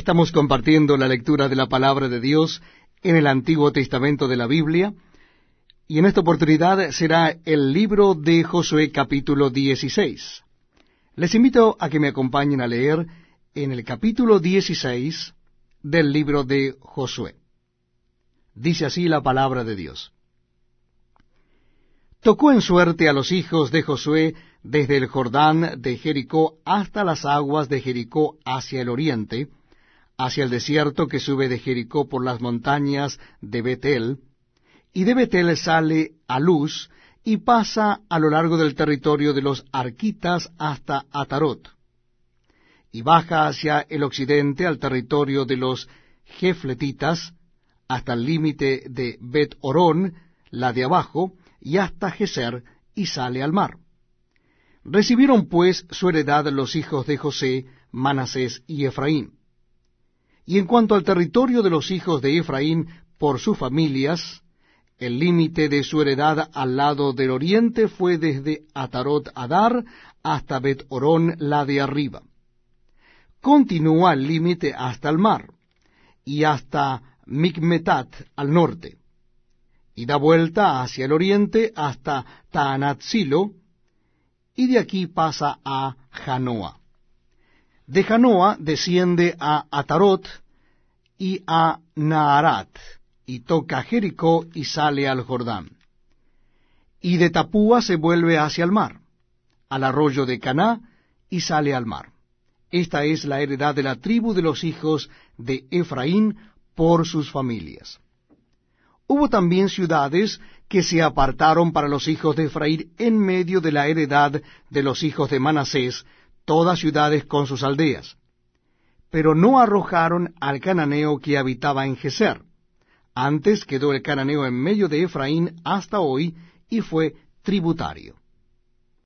Estamos compartiendo la lectura de la palabra de Dios en el Antiguo Testamento de la Biblia, y en esta oportunidad será el libro de Josué capítulo 16. Les invito a que me acompañen a leer en el capítulo 16 del libro de Josué. Dice así la palabra de Dios. Tocó en suerte a los hijos de Josué desde el Jordán de Jericó hasta las aguas de Jericó hacia el oriente, hacia el desierto que sube de Jericó por las montañas de Betel, y de Betel sale a Luz y pasa a lo largo del territorio de los Arquitas hasta Atarot, y baja hacia el occidente al territorio de los Jefletitas, hasta el límite de Bet Orón, la de abajo, y hasta Geser, y sale al mar. Recibieron pues su heredad los hijos de José, Manasés y Efraín. Y en cuanto al territorio de los hijos de Efraín por sus familias, el límite de su heredad al lado del oriente fue desde Atarot Adar hasta Bet Orón, la de arriba. Continúa el límite hasta el mar, y hasta Micmetat al norte, y da vuelta hacia el oriente hasta Taanatzilo, y de aquí pasa a Janoa. De Janoa desciende a Atarot y a Naharat, y toca Jericó y sale al Jordán. Y de Tapúa se vuelve hacia el mar, al arroyo de Caná, y sale al mar. Esta es la heredad de la tribu de los hijos de Efraín por sus familias. Hubo también ciudades que se apartaron para los hijos de Efraín en medio de la heredad de los hijos de Manasés, todas ciudades con sus aldeas. Pero no arrojaron al cananeo que habitaba en Geser. Antes quedó el cananeo en medio de Efraín hasta hoy y fue tributario.